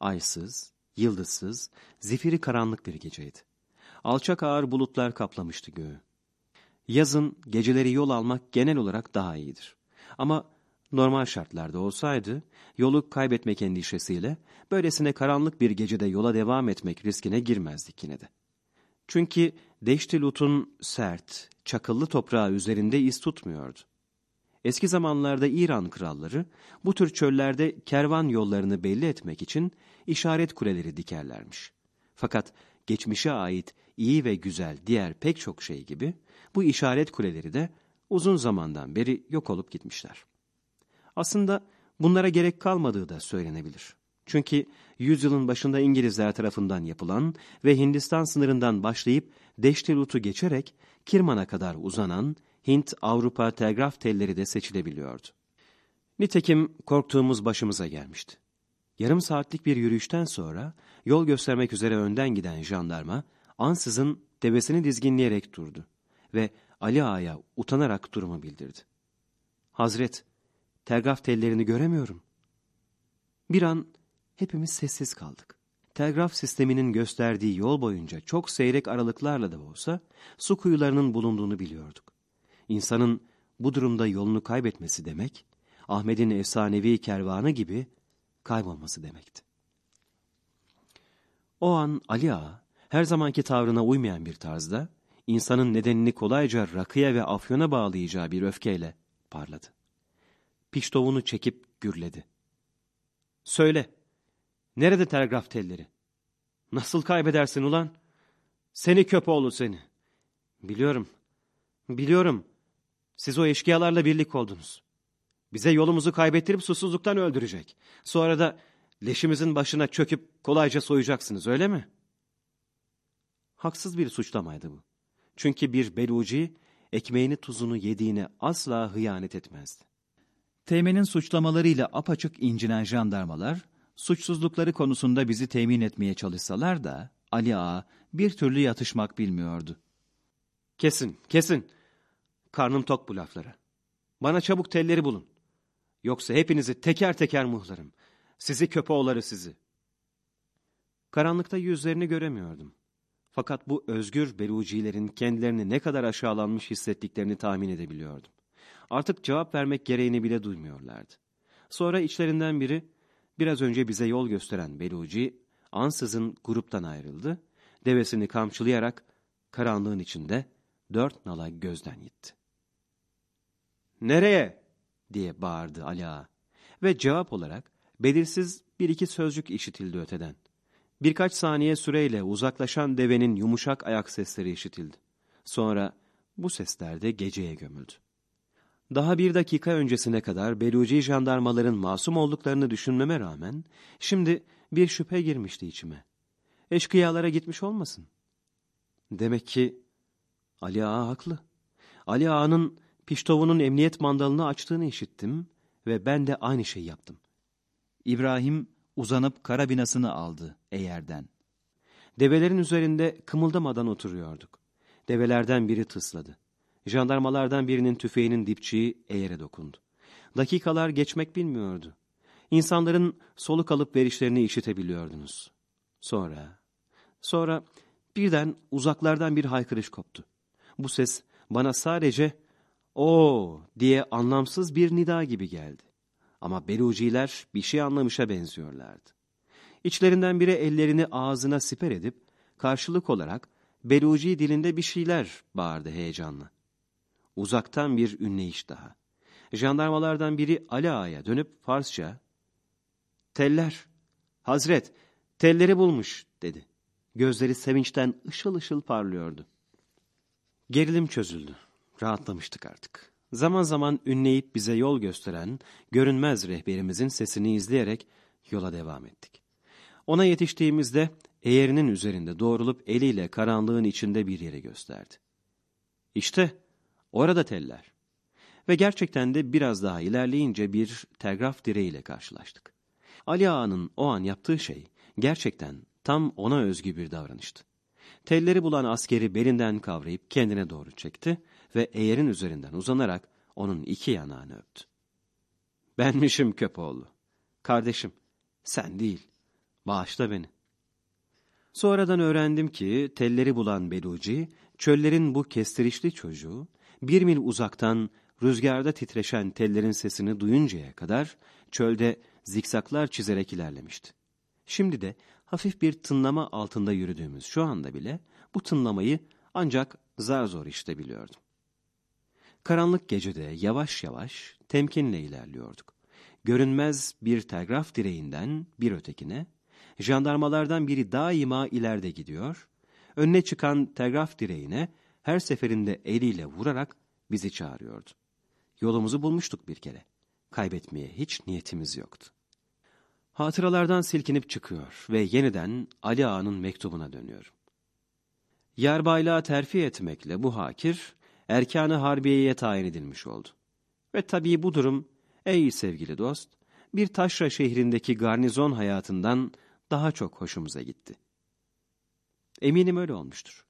Aysız, yıldızsız, zifiri karanlık bir geceydi. Alçak ağır bulutlar kaplamıştı göğü. Yazın geceleri yol almak genel olarak daha iyidir. Ama normal şartlarda olsaydı, yolu kaybetmek endişesiyle böylesine karanlık bir gecede yola devam etmek riskine girmezdik yine de. Çünkü Deşti Lut'un sert, çakıllı toprağı üzerinde iz tutmuyordu. Eski zamanlarda İran kralları bu tür çöllerde kervan yollarını belli etmek için işaret kuleleri dikerlermiş. Fakat geçmişe ait iyi ve güzel diğer pek çok şey gibi bu işaret kuleleri de uzun zamandan beri yok olup gitmişler. Aslında bunlara gerek kalmadığı da söylenebilir. Çünkü yüzyılın başında İngilizler tarafından yapılan ve Hindistan sınırından başlayıp Deştilut'u geçerek Kirman'a kadar uzanan Hint-Avrupa telgraf telleri de seçilebiliyordu. Nitekim korktuğumuz başımıza gelmişti. Yarım saatlik bir yürüyüşten sonra yol göstermek üzere önden giden jandarma ansızın devesini dizginleyerek durdu ve Ali Ağa'ya utanarak durumu bildirdi. Hazret, telgraf tellerini göremiyorum. Bir an hepimiz sessiz kaldık. Telgraf sisteminin gösterdiği yol boyunca çok seyrek aralıklarla da olsa su kuyularının bulunduğunu biliyorduk. İnsanın bu durumda yolunu kaybetmesi demek, Ahmet'in efsanevi kervanı gibi kaybolması demekti. O an Ali Ağa, her zamanki tavrına uymayan bir tarzda, insanın nedenini kolayca rakıya ve afyona bağlayacağı bir öfkeyle parladı. Piştovunu çekip gürledi. Söyle, nerede telgraf telleri? Nasıl kaybedersin ulan? Seni köpoğlu seni. Biliyorum, biliyorum. Siz o eşkıyalarla birlik oldunuz. Bize yolumuzu kaybettirip susuzluktan öldürecek. Sonra da leşimizin başına çöküp kolayca soyacaksınız öyle mi? Haksız bir suçlamaydı bu. Çünkü bir beluci ekmeğini tuzunu yediğine asla hıyanet etmezdi. Teğmenin suçlamalarıyla apaçık incinen jandarmalar, suçsuzlukları konusunda bizi temin etmeye çalışsalar da Ali Ağa bir türlü yatışmak bilmiyordu. Kesin, kesin. Karnım tok bu laflara. Bana çabuk telleri bulun. Yoksa hepinizi teker teker muhlarım. Sizi köpoğulları sizi. Karanlıkta yüzlerini göremiyordum. Fakat bu özgür belucilerin kendilerini ne kadar aşağılanmış hissettiklerini tahmin edebiliyordum. Artık cevap vermek gereğini bile duymuyorlardı. Sonra içlerinden biri, biraz önce bize yol gösteren beluci, ansızın gruptan ayrıldı, devesini kamçılayarak karanlığın içinde dört nala gözden gitti. ''Nereye?'' Diye bağırdı Ali Ağa. Ve cevap olarak belirsiz bir iki sözcük işitildi öteden. Birkaç saniye süreyle uzaklaşan devenin yumuşak ayak sesleri işitildi. Sonra bu sesler de geceye gömüldü. Daha bir dakika öncesine kadar Beluci jandarmaların masum olduklarını düşünmeme rağmen, şimdi bir şüphe girmişti içime. Eşkıyalara gitmiş olmasın? Demek ki Ali Ağa haklı. Ali Ağa'nın Piştovunun emniyet mandalını açtığını işittim ve ben de aynı şeyi yaptım. İbrahim uzanıp karabinasını aldı eğerden. Develerin üzerinde kımıldamadan oturuyorduk. Develerden biri tısladı. Jandarmalardan birinin tüfeğinin dipçiği eğere dokundu. Dakikalar geçmek bilmiyordu. İnsanların soluk alıp verişlerini işitebiliyordunuz. Sonra, sonra birden uzaklardan bir haykırış koptu. Bu ses bana sadece o diye anlamsız bir nida gibi geldi. Ama beluciler bir şey anlamışa benziyorlardı. İçlerinden biri ellerini ağzına siper edip karşılık olarak beluci dilinde bir şeyler bağırdı heyecanla. Uzaktan bir ünleyiş daha. Jandarmalardan biri Ali Ağa'ya dönüp Farsça ''Teller, Hazret, telleri bulmuş.'' dedi. Gözleri sevinçten ışıl ışıl parlıyordu. Gerilim çözüldü. Rahatlamıştık artık. Zaman zaman ünleyip bize yol gösteren, görünmez rehberimizin sesini izleyerek yola devam ettik. Ona yetiştiğimizde eğerinin üzerinde doğrulup eliyle karanlığın içinde bir yere gösterdi. İşte orada teller. Ve gerçekten de biraz daha ilerleyince bir telgraf direğiyle karşılaştık. Ali Ağa'nın o an yaptığı şey gerçekten tam ona özgü bir davranıştı. Telleri bulan askeri belinden kavrayıp kendine doğru çekti ve eğerin üzerinden uzanarak onun iki yanağını öptü. Benmişim köpoğlu. Kardeşim, sen değil. Bağışla beni. Sonradan öğrendim ki telleri bulan Beluci, çöllerin bu kestirişli çocuğu, bir mil uzaktan rüzgarda titreşen tellerin sesini duyuncaya kadar çölde zikzaklar çizerek ilerlemişti. Şimdi de hafif bir tınlama altında yürüdüğümüz şu anda bile bu tınlamayı ancak zar zor işte biliyordum. Karanlık gecede yavaş yavaş temkinle ilerliyorduk. Görünmez bir telgraf direğinden bir ötekine, jandarmalardan biri daima ileride gidiyor, önüne çıkan telgraf direğine her seferinde eliyle vurarak bizi çağırıyordu. Yolumuzu bulmuştuk bir kere. Kaybetmeye hiç niyetimiz yoktu. Hatıralardan silkinip çıkıyor ve yeniden Ali Ağa'nın mektubuna dönüyorum. Yerbaylığa terfi etmekle bu hakir, erkanı harbiyeye tayin edilmiş oldu. Ve tabii bu durum, ey sevgili dost, bir taşra şehrindeki garnizon hayatından daha çok hoşumuza gitti. Eminim öyle olmuştur.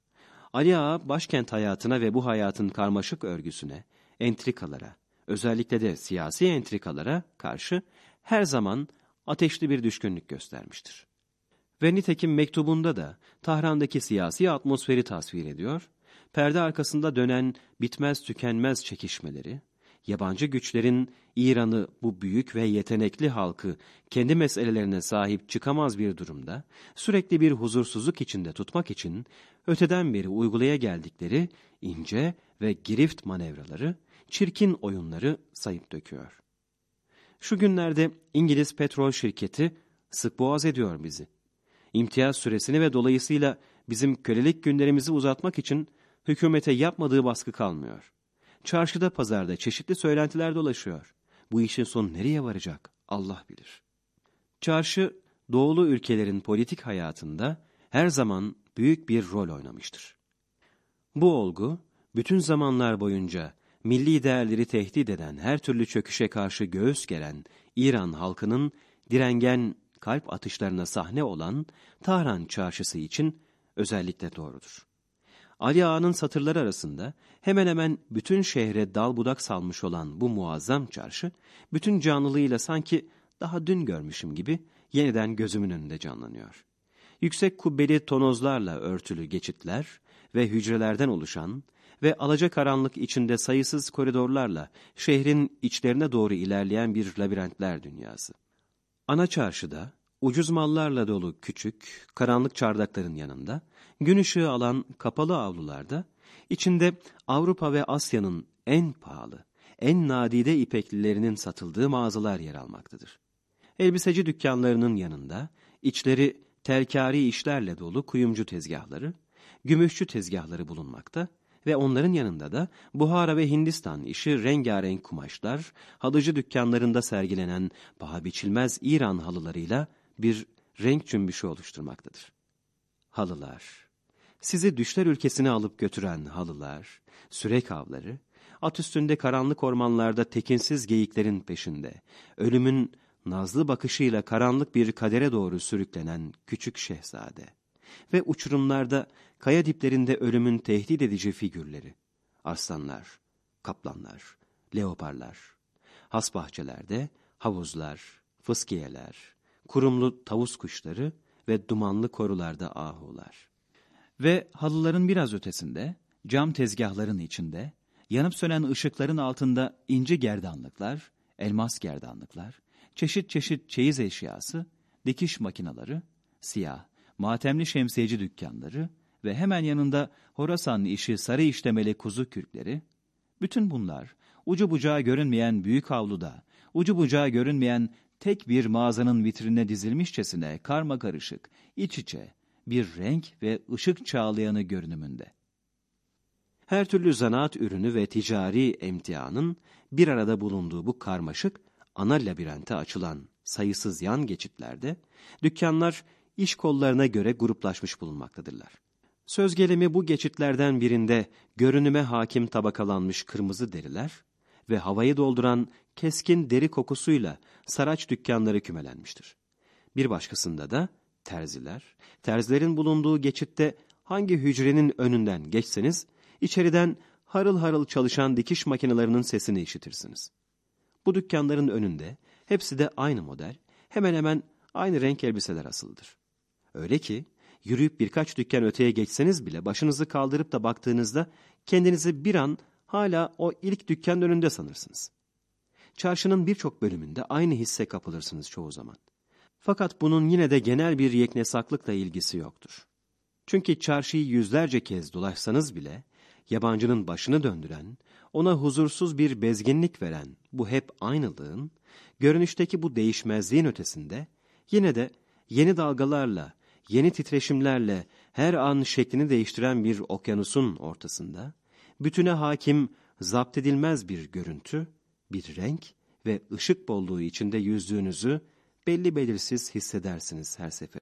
Ali Ağa başkent hayatına ve bu hayatın karmaşık örgüsüne, entrikalara, özellikle de siyasi entrikalara karşı her zaman ateşli bir düşkünlük göstermiştir. Ve nitekim mektubunda da Tahran'daki siyasi atmosferi tasvir ediyor, perde arkasında dönen bitmez tükenmez çekişmeleri, yabancı güçlerin İran'ı bu büyük ve yetenekli halkı kendi meselelerine sahip çıkamaz bir durumda, sürekli bir huzursuzluk içinde tutmak için öteden beri uygulaya geldikleri ince ve girift manevraları, çirkin oyunları sayıp döküyor. Şu günlerde İngiliz petrol şirketi sık boğaz ediyor bizi. İmtiyaz süresini ve dolayısıyla bizim kölelik günlerimizi uzatmak için hükümete yapmadığı baskı kalmıyor. Çarşıda pazarda çeşitli söylentiler dolaşıyor. Bu işin sonu nereye varacak Allah bilir. Çarşı doğulu ülkelerin politik hayatında her zaman büyük bir rol oynamıştır. Bu olgu bütün zamanlar boyunca milli değerleri tehdit eden her türlü çöküşe karşı göğüs geren İran halkının direngen kalp atışlarına sahne olan Tahran çarşısı için özellikle doğrudur. Ali Ağa'nın satırları arasında hemen hemen bütün şehre dal budak salmış olan bu muazzam çarşı, bütün canlılığıyla sanki daha dün görmüşüm gibi yeniden gözümün önünde canlanıyor. Yüksek kubbeli tonozlarla örtülü geçitler ve hücrelerden oluşan ve alacakaranlık içinde sayısız koridorlarla şehrin içlerine doğru ilerleyen bir labirentler dünyası. Ana çarşıda ucuz mallarla dolu küçük, karanlık çardakların yanında, gün ışığı alan kapalı avlularda, içinde Avrupa ve Asya'nın en pahalı, en nadide ipeklilerinin satıldığı mağazalar yer almaktadır. Elbiseci dükkanlarının yanında, içleri telkari işlerle dolu kuyumcu tezgahları, gümüşçü tezgahları bulunmakta ve onların yanında da Buhara ve Hindistan işi rengarenk kumaşlar, halıcı dükkanlarında sergilenen paha biçilmez İran halılarıyla bir renk cümbüşü oluşturmaktadır. Halılar, sizi düşler ülkesine alıp götüren halılar, sürek avları, at üstünde karanlık ormanlarda tekinsiz geyiklerin peşinde, ölümün nazlı bakışıyla karanlık bir kadere doğru sürüklenen küçük şehzade ve uçurumlarda, kaya diplerinde ölümün tehdit edici figürleri, arslanlar, kaplanlar, leoparlar, has bahçelerde havuzlar, fıskiyeler, kurumlu tavus kuşları ve dumanlı korularda ahular. Ve halıların biraz ötesinde, cam tezgahların içinde, yanıp sönen ışıkların altında ince gerdanlıklar, elmas gerdanlıklar, çeşit çeşit çeyiz eşyası, dikiş makinaları, siyah, matemli şemsiyeci dükkanları ve hemen yanında Horasanlı işi sarı işlemeli kuzu kürkleri, bütün bunlar ucu bucağı görünmeyen büyük avluda, ucu bucağı görünmeyen tek bir mağazanın vitrinine dizilmişçesine karma karışık, iç içe, bir renk ve ışık çağlayanı görünümünde. Her türlü zanaat ürünü ve ticari emtianın bir arada bulunduğu bu karmaşık, ana labirente açılan sayısız yan geçitlerde, dükkanlar iş kollarına göre gruplaşmış bulunmaktadırlar. Söz gelimi bu geçitlerden birinde görünüme hakim tabakalanmış kırmızı deriler ve havayı dolduran keskin deri kokusuyla saraç dükkanları kümelenmiştir. Bir başkasında da terziler, terzilerin bulunduğu geçitte hangi hücrenin önünden geçseniz, içeriden harıl harıl çalışan dikiş makinelerinin sesini işitirsiniz. Bu dükkanların önünde hepsi de aynı model, hemen hemen aynı renk elbiseler asılıdır. Öyle ki yürüyüp birkaç dükkan öteye geçseniz bile başınızı kaldırıp da baktığınızda kendinizi bir an hala o ilk dükkanın önünde sanırsınız. Çarşının birçok bölümünde aynı hisse kapılırsınız çoğu zaman. Fakat bunun yine de genel bir yeknesaklıkla ilgisi yoktur. Çünkü çarşıyı yüzlerce kez dolaşsanız bile yabancının başını döndüren, ona huzursuz bir bezginlik veren bu hep aynılığın, görünüşteki bu değişmezliğin ötesinde yine de yeni dalgalarla, yeni titreşimlerle her an şeklini değiştiren bir okyanusun ortasında, bütüne hakim, zapt edilmez bir görüntü, bir renk ve ışık bolluğu içinde yüzdüğünüzü belli belirsiz hissedersiniz her sefer.